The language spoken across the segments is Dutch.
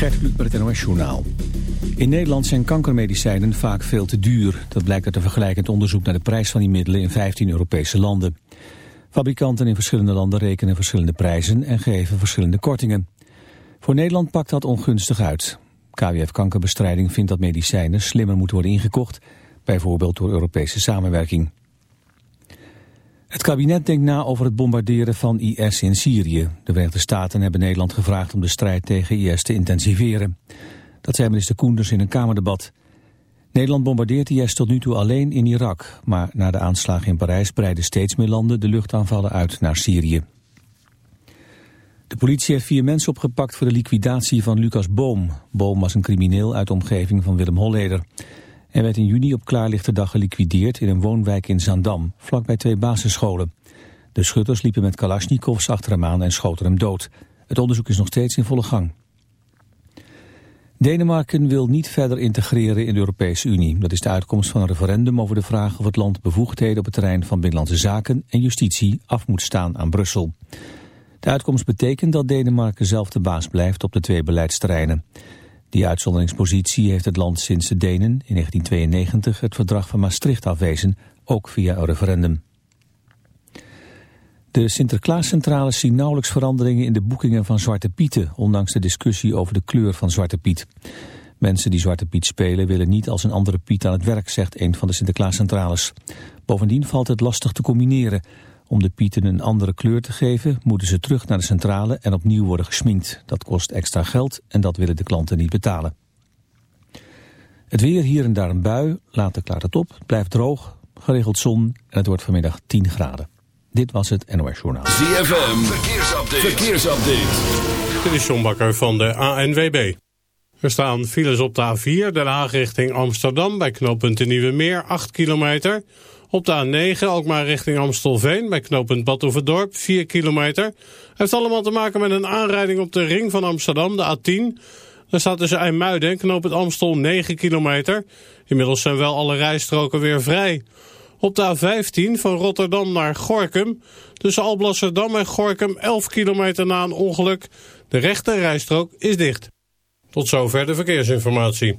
Gert Kluk met het NOS Journaal. In Nederland zijn kankermedicijnen vaak veel te duur. Dat blijkt uit een vergelijkend onderzoek naar de prijs van die middelen in 15 Europese landen. Fabrikanten in verschillende landen rekenen verschillende prijzen en geven verschillende kortingen. Voor Nederland pakt dat ongunstig uit. KWF Kankerbestrijding vindt dat medicijnen slimmer moeten worden ingekocht, bijvoorbeeld door Europese samenwerking. Het kabinet denkt na over het bombarderen van IS in Syrië. De Verenigde Staten hebben Nederland gevraagd om de strijd tegen IS te intensiveren. Dat zei minister Koenders in een Kamerdebat. Nederland bombardeert IS tot nu toe alleen in Irak. Maar na de aanslagen in Parijs breiden steeds meer landen de luchtaanvallen uit naar Syrië. De politie heeft vier mensen opgepakt voor de liquidatie van Lucas Boom. Boom was een crimineel uit de omgeving van Willem Holleder. Hij werd in juni op klaarlichte dag geliquideerd in een woonwijk in Zandam, vlakbij twee basisscholen. De schutters liepen met kalasjnikovs achter hem aan en schoten hem dood. Het onderzoek is nog steeds in volle gang. Denemarken wil niet verder integreren in de Europese Unie. Dat is de uitkomst van een referendum over de vraag of het land bevoegdheden op het terrein van binnenlandse zaken en justitie af moet staan aan Brussel. De uitkomst betekent dat Denemarken zelf de baas blijft op de twee beleidsterreinen. Die uitzonderingspositie heeft het land sinds de Denen in 1992 het verdrag van Maastricht afwezen, ook via een referendum. De Sinterklaascentrales zien nauwelijks veranderingen in de boekingen van Zwarte Pieten, ondanks de discussie over de kleur van Zwarte Piet. Mensen die Zwarte Piet spelen willen niet als een andere Piet aan het werk, zegt een van de Sinterklaascentrales. Bovendien valt het lastig te combineren. Om de pieten een andere kleur te geven, moeten ze terug naar de centrale en opnieuw worden gesminkt. Dat kost extra geld en dat willen de klanten niet betalen. Het weer hier en daar een bui, later klaart het op, het blijft droog, geregeld zon en het wordt vanmiddag 10 graden. Dit was het NOS Journaal. ZFM, verkeersupdate. verkeersupdate. Dit is John Bakker van de ANWB. Er staan files op de A4, Den Haag richting Amsterdam... bij knooppunt de Nieuwe Meer, 8 kilometer... Op de A9 ook maar richting Amstelveen bij knooppunt Badhoevedorp 4 kilometer. Heeft allemaal te maken met een aanrijding op de ring van Amsterdam, de A10. Daar staat tussen IJmuiden en knooppunt Amstel 9 kilometer. Inmiddels zijn wel alle rijstroken weer vrij. Op de A15 van Rotterdam naar Gorkum. Tussen Alblasserdam en Gorkum 11 kilometer na een ongeluk. De rechte rijstrook is dicht. Tot zover de verkeersinformatie.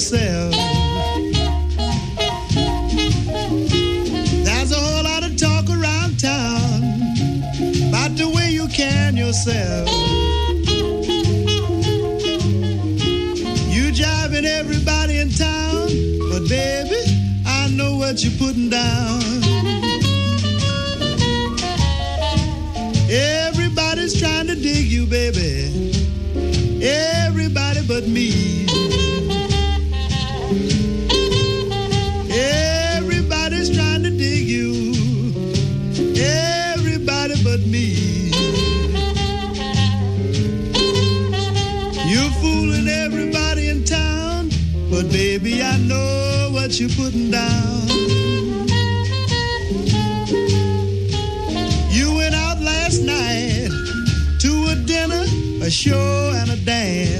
Yourself. There's a whole lot of talk around town about the way you can yourself. You driving everybody in town, but baby, I know what you're putting down. Everybody's trying to dig you, baby. Everybody but me. What you're putting down. You went out last night to a dinner a show and a dance.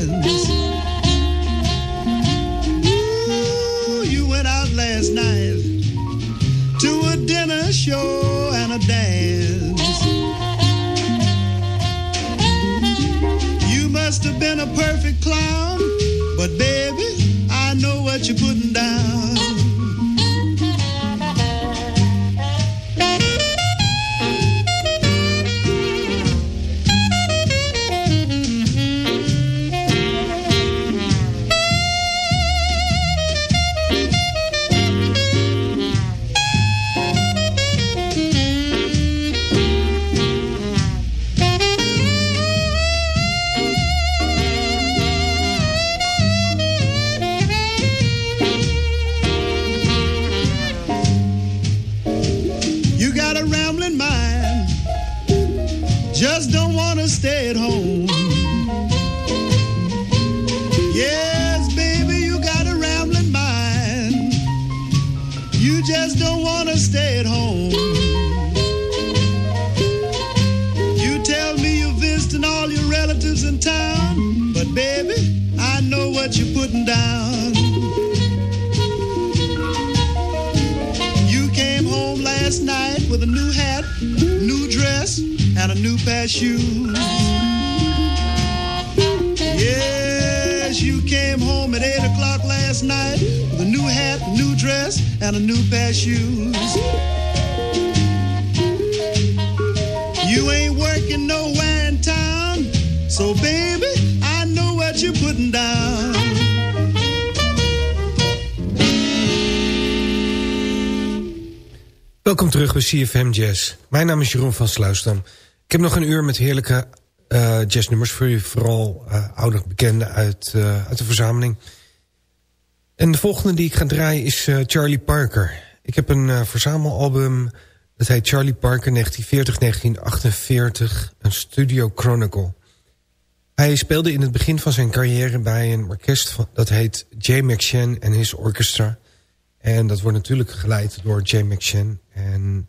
CFM Jazz. Mijn naam is Jeroen van Sluisdam. Ik heb nog een uur met heerlijke eh, jazznummers voor u. Vooral uh, ouder bekende uit, uh, uit de verzameling. En de volgende die ik ga draaien is Charlie Parker. Ik heb een verzamelalbum. Dat heet Charlie Parker 1940-1948. Een Studio Chronicle. Hij speelde in het begin van zijn carrière bij een orkest van, dat heet J. McShann en His Orchestra. En dat wordt natuurlijk geleid door J. McShann. En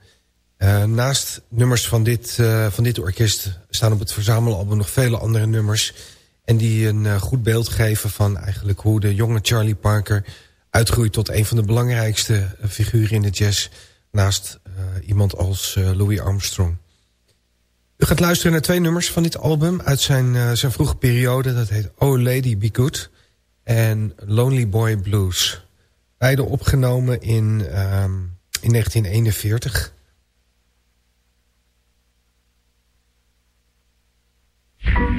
uh, naast nummers van dit, uh, van dit orkest staan op het verzamelalbum nog vele andere nummers. En die een uh, goed beeld geven van eigenlijk hoe de jonge Charlie Parker uitgroeit tot een van de belangrijkste figuren in de jazz. Naast iemand als Louis Armstrong. U gaat luisteren naar twee nummers van dit album uit zijn, zijn vroege periode. Dat heet Oh Lady Be Good en Lonely Boy Blues. Beide opgenomen in, um, in 1941. Thank you.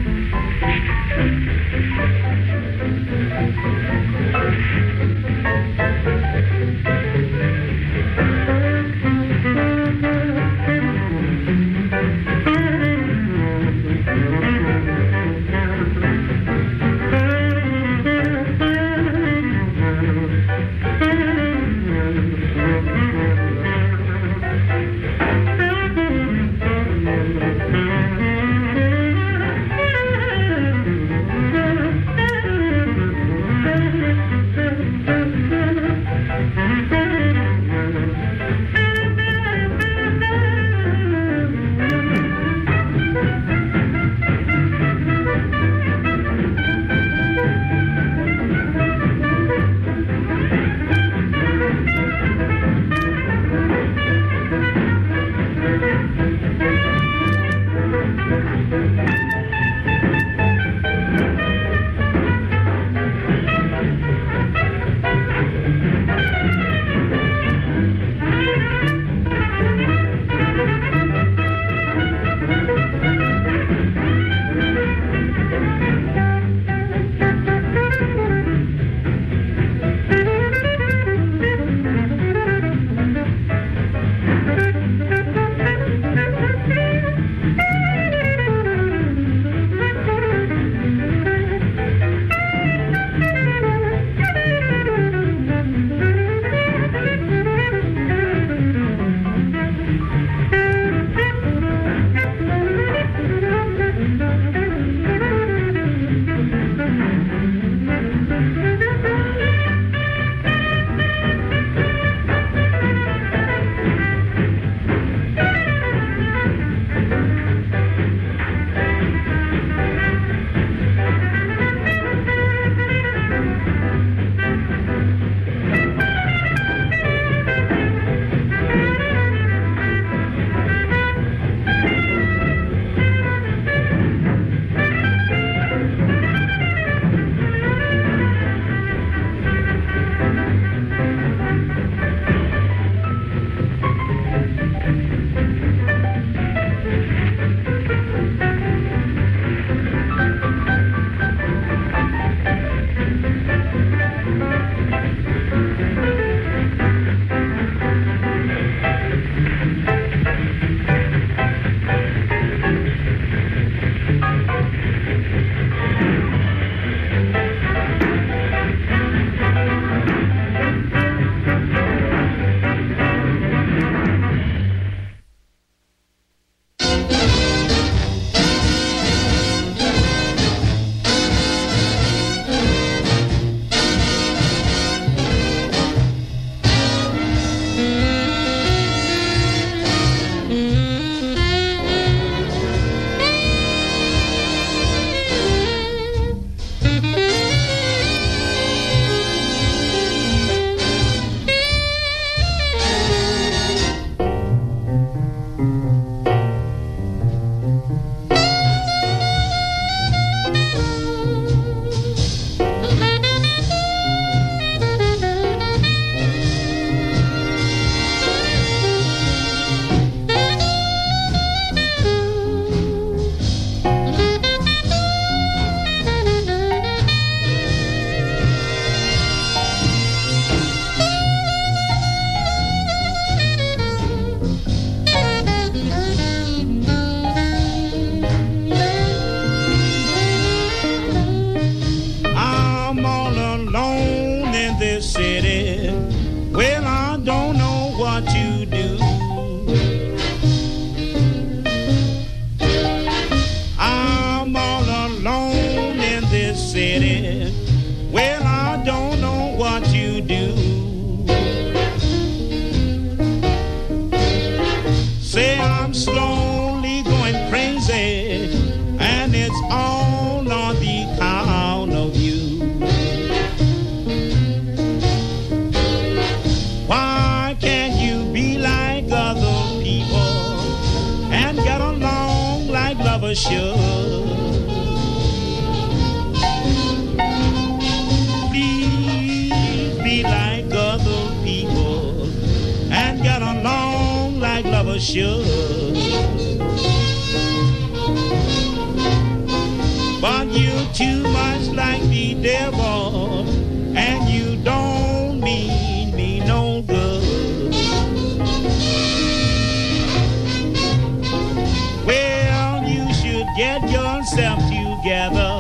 Together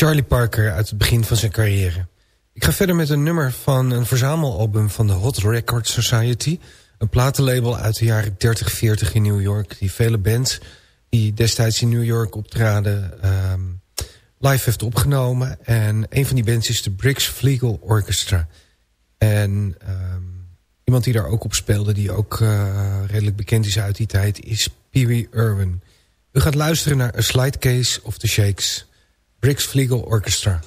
Charlie Parker uit het begin van zijn carrière. Ik ga verder met een nummer van een verzamelalbum van de Hot Record Society. Een platenlabel uit de jaren 30, 40 in New York. Die vele bands die destijds in New York optraden ehm, live heeft opgenomen. En een van die bands is de Briggs Flegel Orchestra. En ehm, iemand die daar ook op speelde, die ook eh, redelijk bekend is uit die tijd, is Pee Wee Irwin. U gaat luisteren naar A Slide Case of the Shakes. Briggs Flegel Orchestra.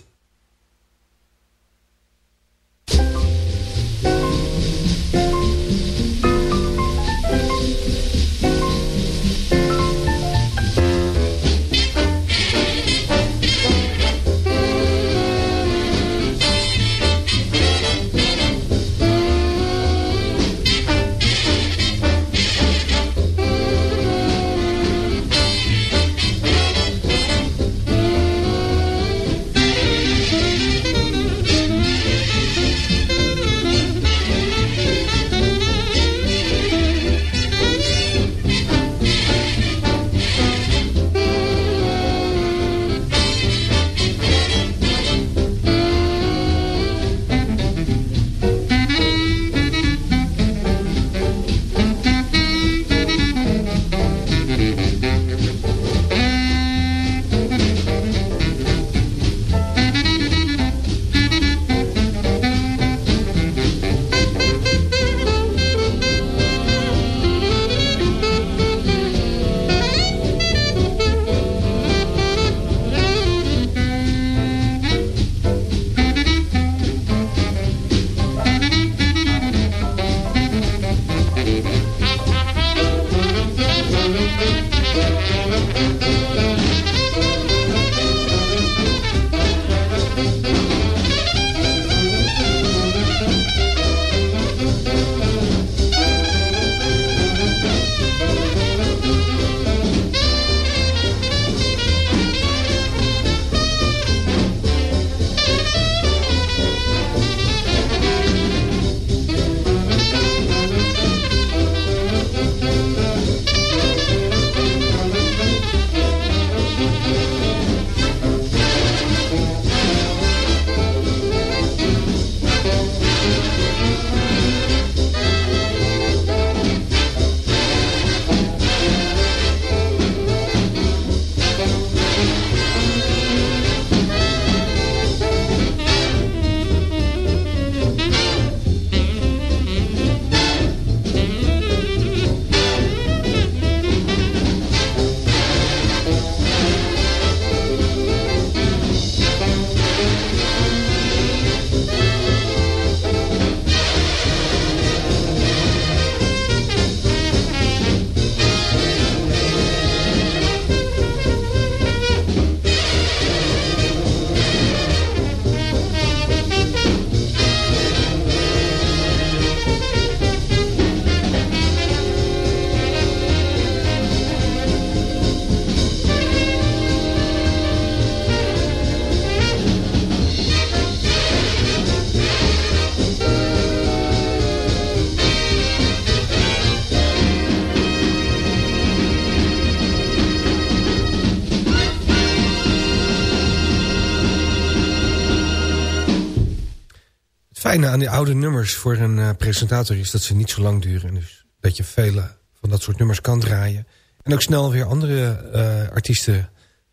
Aan die oude nummers voor een uh, presentator is dat ze niet zo lang duren. Dus dat je vele van dat soort nummers kan draaien. En ook snel weer andere uh, artiesten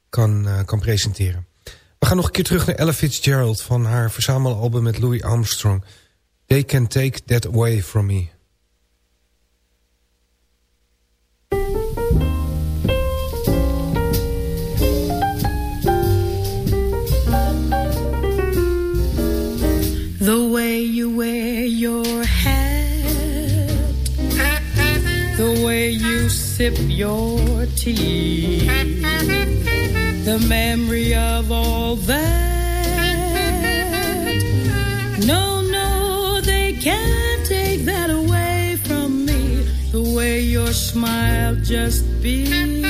kan, uh, kan presenteren. We gaan nog een keer terug naar Ella Fitzgerald van haar verzamelalbum met Louis Armstrong. They Can Take That Away From Me. Sip your tea, the memory of all that. No, no, they can't take that away from me. The way your smile just beams,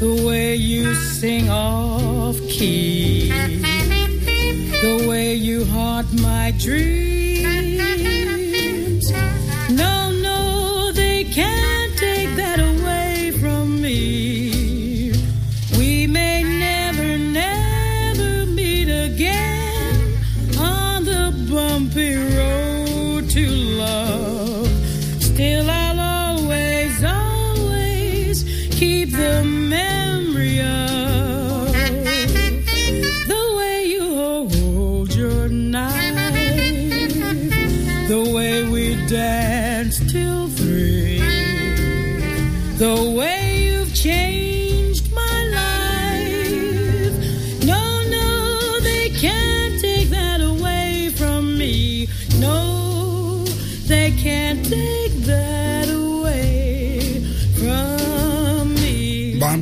the way you sing off key the way you haunt my dreams.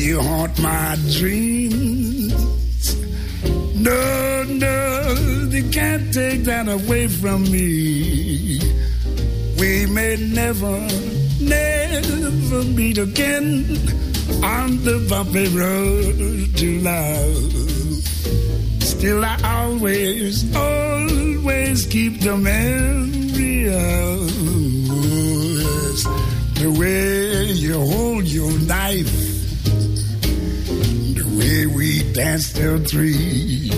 you haunt my dreams. No, no, you can't take that away from me. We may never, never meet again on the bumpy road to love. Still, I always, always keep the memory of the way you hold danced till three,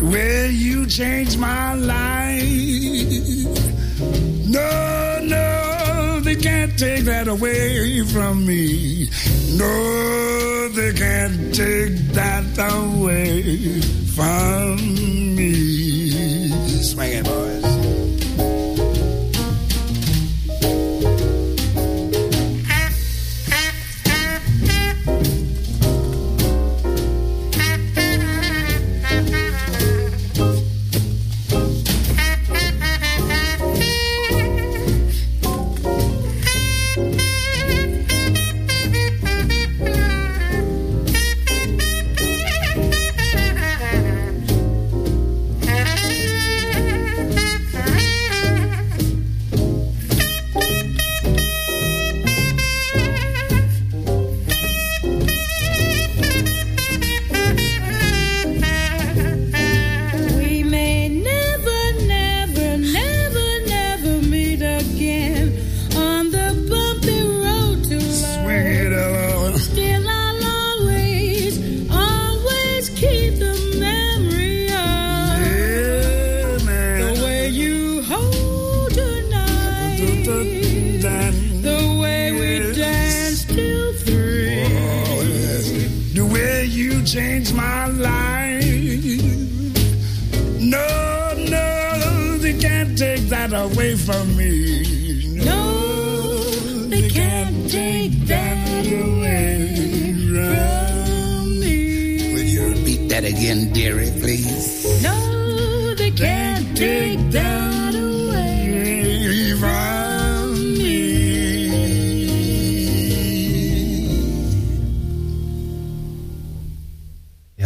way you changed my life. No, no, they can't take that away from me. No, they can't take that away from me. Swing it, boys.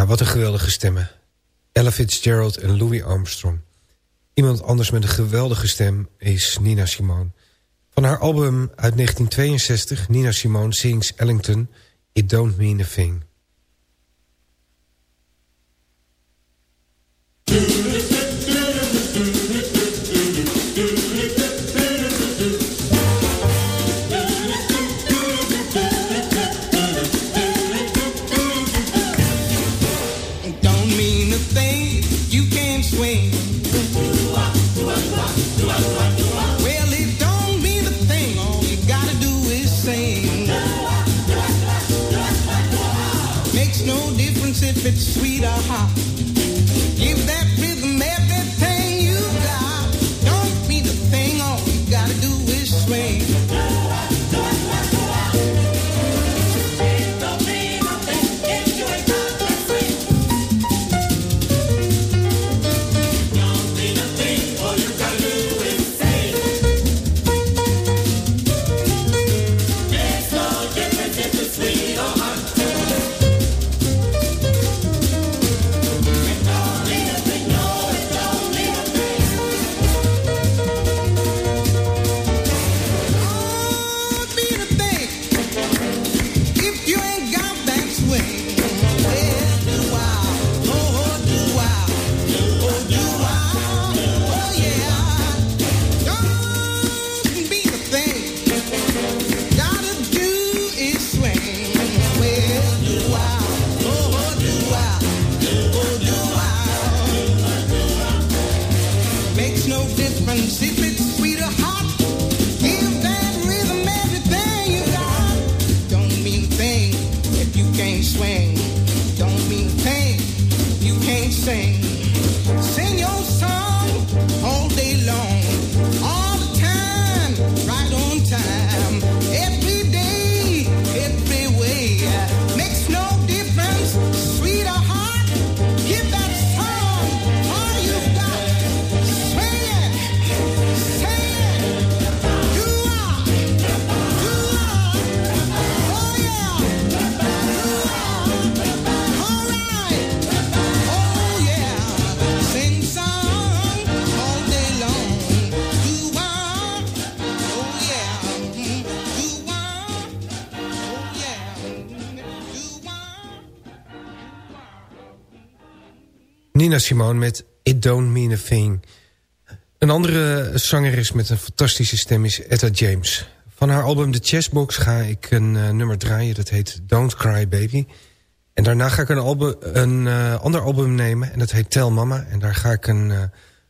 Wat een geweldige stemmen. Ella Fitzgerald en Louis Armstrong. Iemand anders met een geweldige stem is Nina Simone. Van haar album uit 1962, Nina Simone Sings Ellington... It Don't Mean a Thing. huh open secret. Nina Simone met It Don't Mean a Thing. Een andere zangeres met een fantastische stem is Etta James. Van haar album The Chessbox ga ik een eh, nummer draaien. Dat heet Don't Cry Baby. En daarna ga ik een, album, een eh, ander album nemen. En dat heet Tell Mama. En daar ga ik een eh,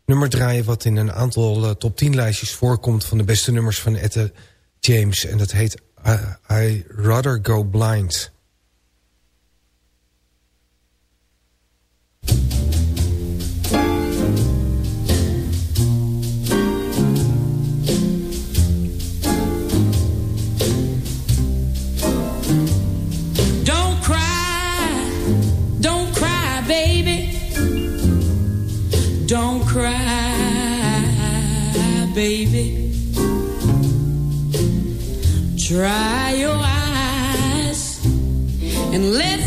nummer draaien... wat in een aantal top 10 lijstjes voorkomt... van de beste nummers van Etta James. En dat heet I Rather Go Blind. Dry your eyes and let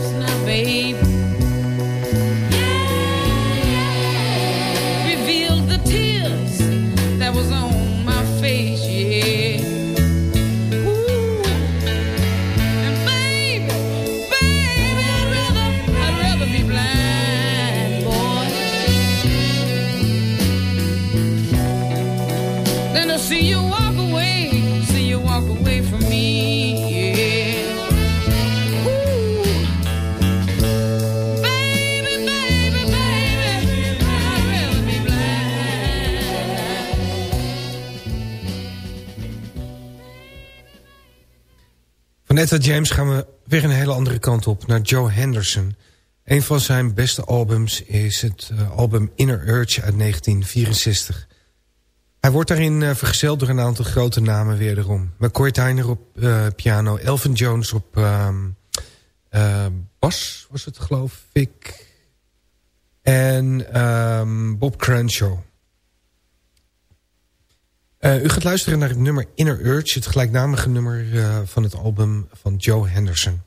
lips now, baby. Van Etta James gaan we weer een hele andere kant op, naar Joe Henderson. Een van zijn beste albums is het eh, album Inner Urge uit 1964. Hij wordt daarin eh, vergezeld door een aantal grote namen wederom. McCoy Tyner op eh, piano, Elvin Jones op ehm, eh, bas, was het geloof ik. En ehm, Bob Crenshaw. Eh, u gaat luisteren naar het nummer Inner Urge, het gelijknamige nummer eh, van het album van Joe Henderson.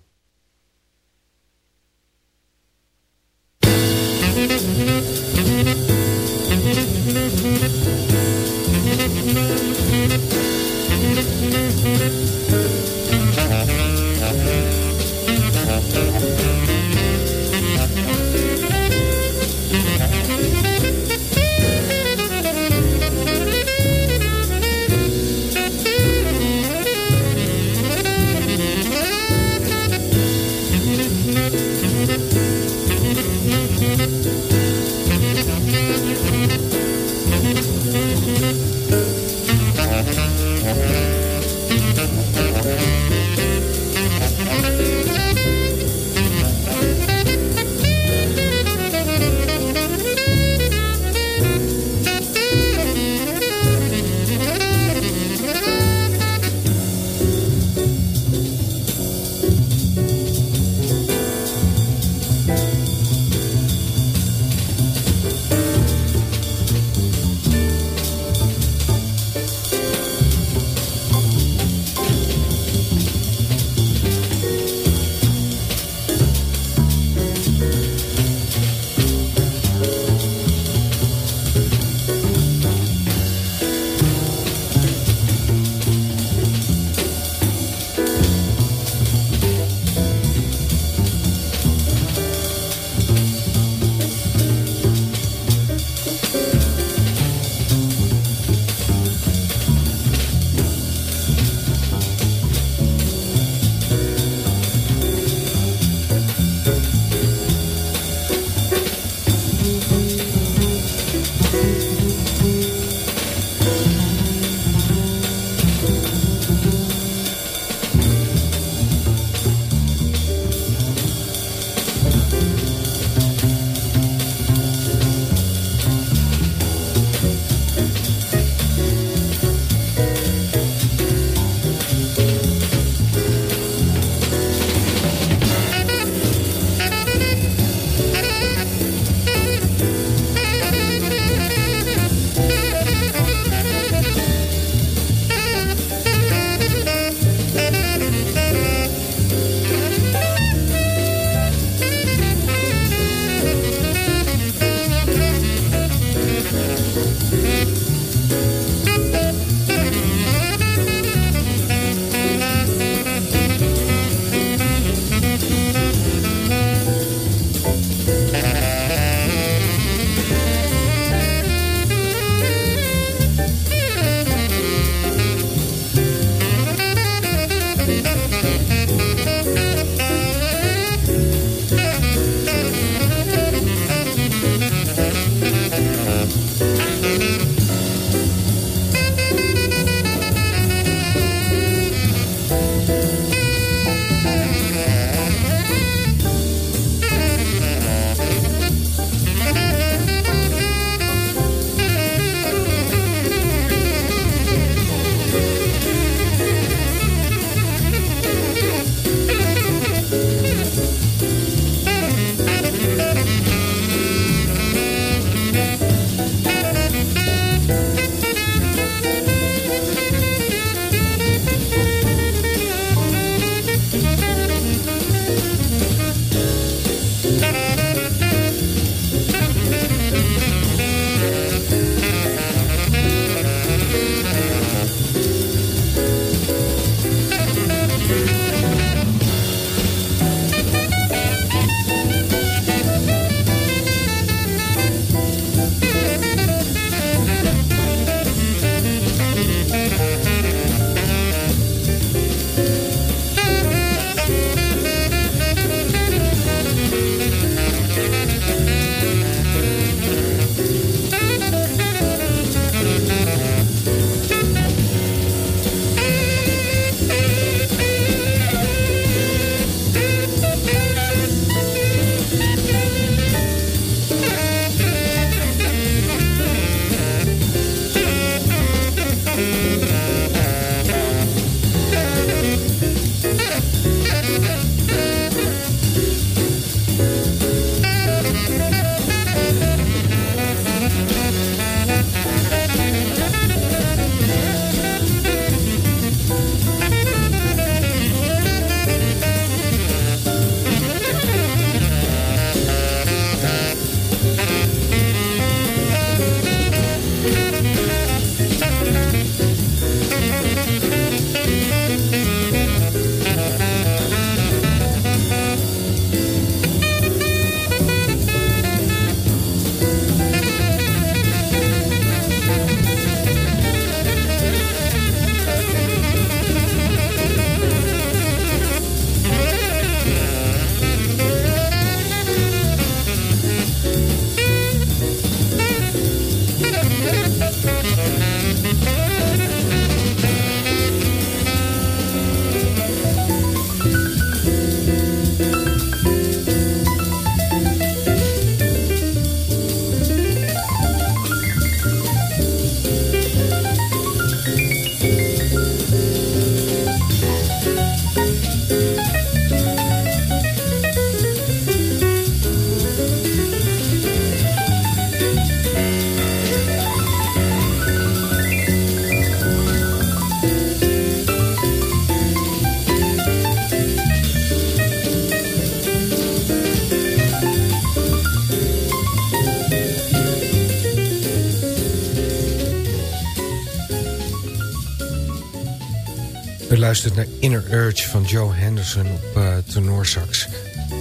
Luistert naar Inner Urge van Joe Henderson op uh.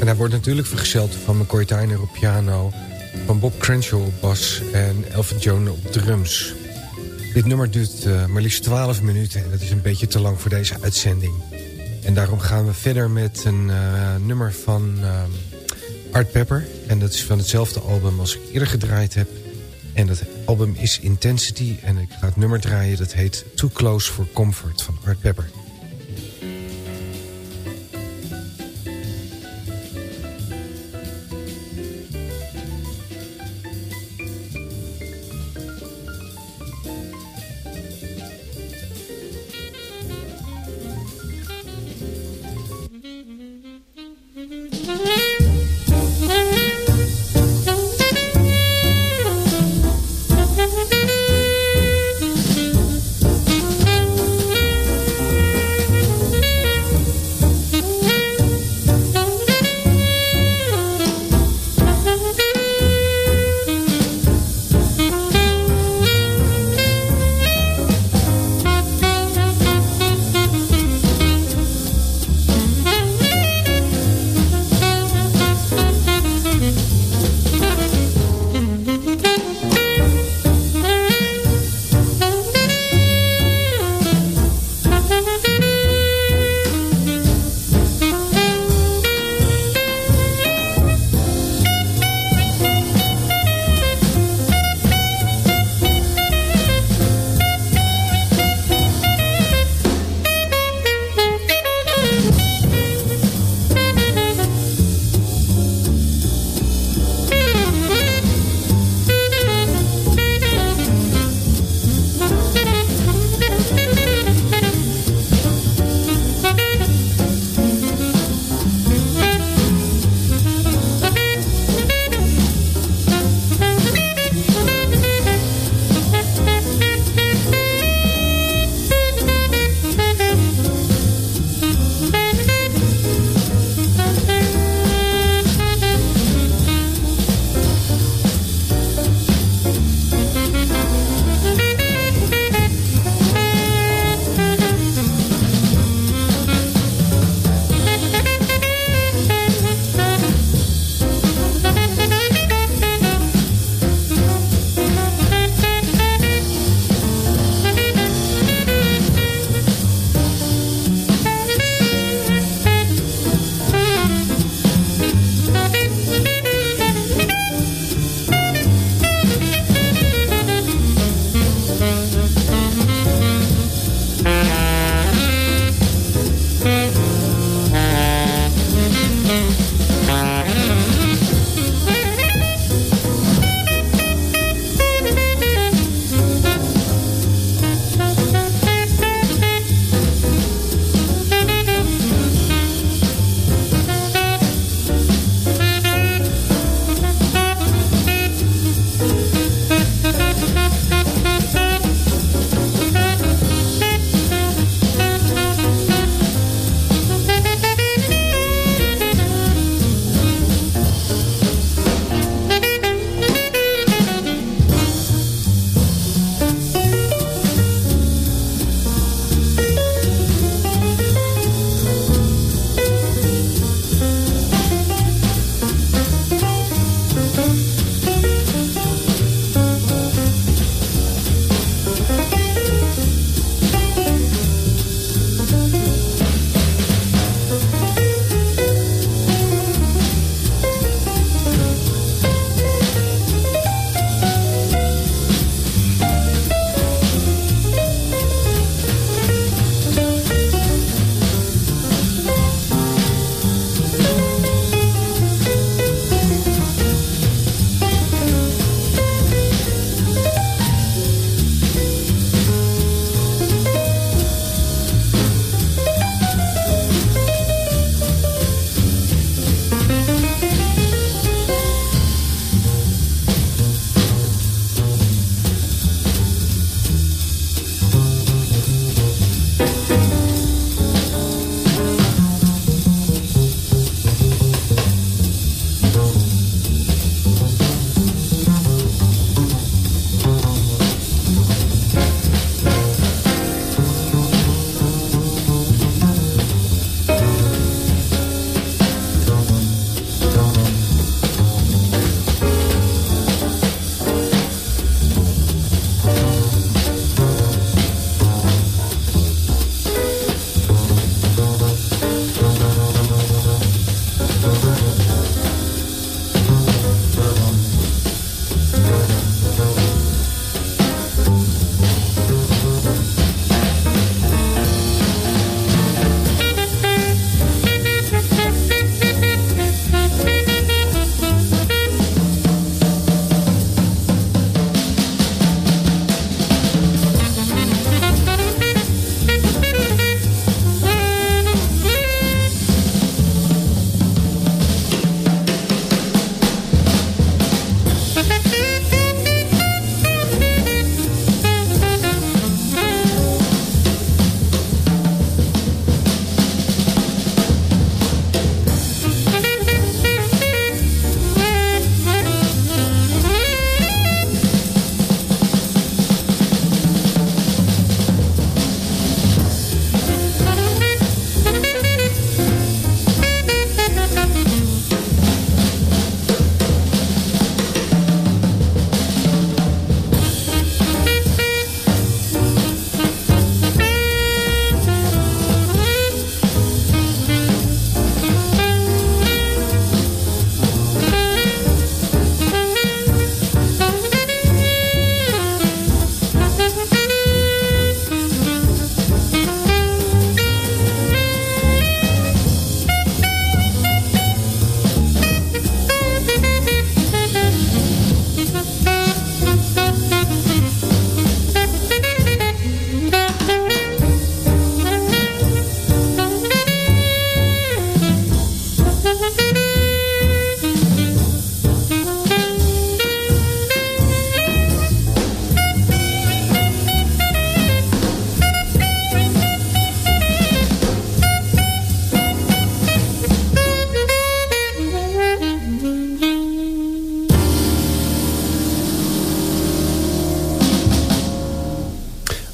En hij wordt natuurlijk vergezeld van McCoy Tyner op piano... van Bob Crenshaw op bas en Elvin Jones op drums. Dit nummer duurt uh, maar liefst 12 minuten en dat is een beetje te lang voor deze uitzending. En daarom gaan we verder met een uh, nummer van Art Pepper. En dat is van hetzelfde album als ik eerder gedraaid heb. En dat album is Intensity en ik ga het nummer draaien. Dat heet Too Close for Comfort van Art Pepper.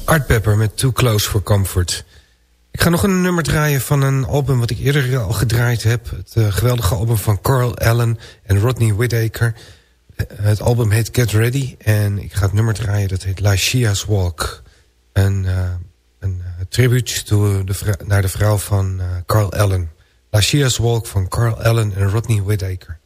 Art Pepper met Too Close for Comfort. Ik ga nog een nummer draaien van een album wat ik eerder al gedraaid heb. Het uh, geweldige album van Carl Allen en Rodney Whittaker. Uh, het album heet Get Ready en ik ga het nummer draaien dat heet La Shia's Walk. Een, uh, een tribute de naar de vrouw van Carl Allen. La Shia's Walk van Carl Allen en Rodney Whittaker.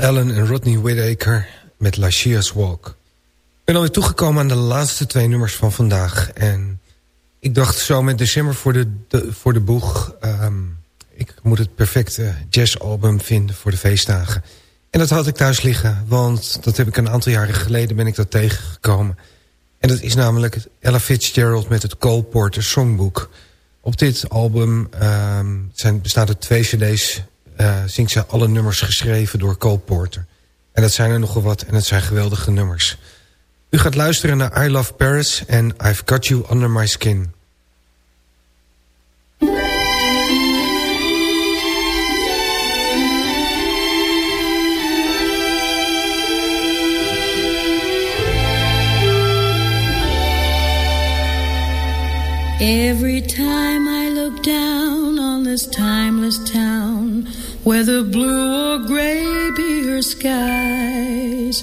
Carl Allen en Rodney Whittaker met La Chia's Walk. Ik ben alweer toegekomen aan de laatste twee nummers van vandaag. En ik dacht zo met december voor de, voor de boeg... ehm, ik moet het perfecte jazzalbum vinden voor de feestdagen. En dat had ik thuis liggen, want dat heb ik een aantal jaren geleden... ben ik dat tegengekomen. En dat is namelijk Ella Fitzgerald met het Cole Porter Songbook. Op dit album ehm, zijn, bestaat uit twee cd's zingt ze alle nummers geschreven door Cole Porter. En dat zijn er nogal wat en het zijn geweldige nummers. U gaat luisteren naar I Love Paris en I've Got You Under My Skin. Every time I look down on this timeless town, whether blue or gray be her skies,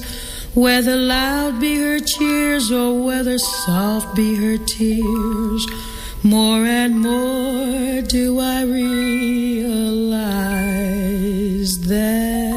whether loud be her cheers or whether soft be her tears, more and more do I realize that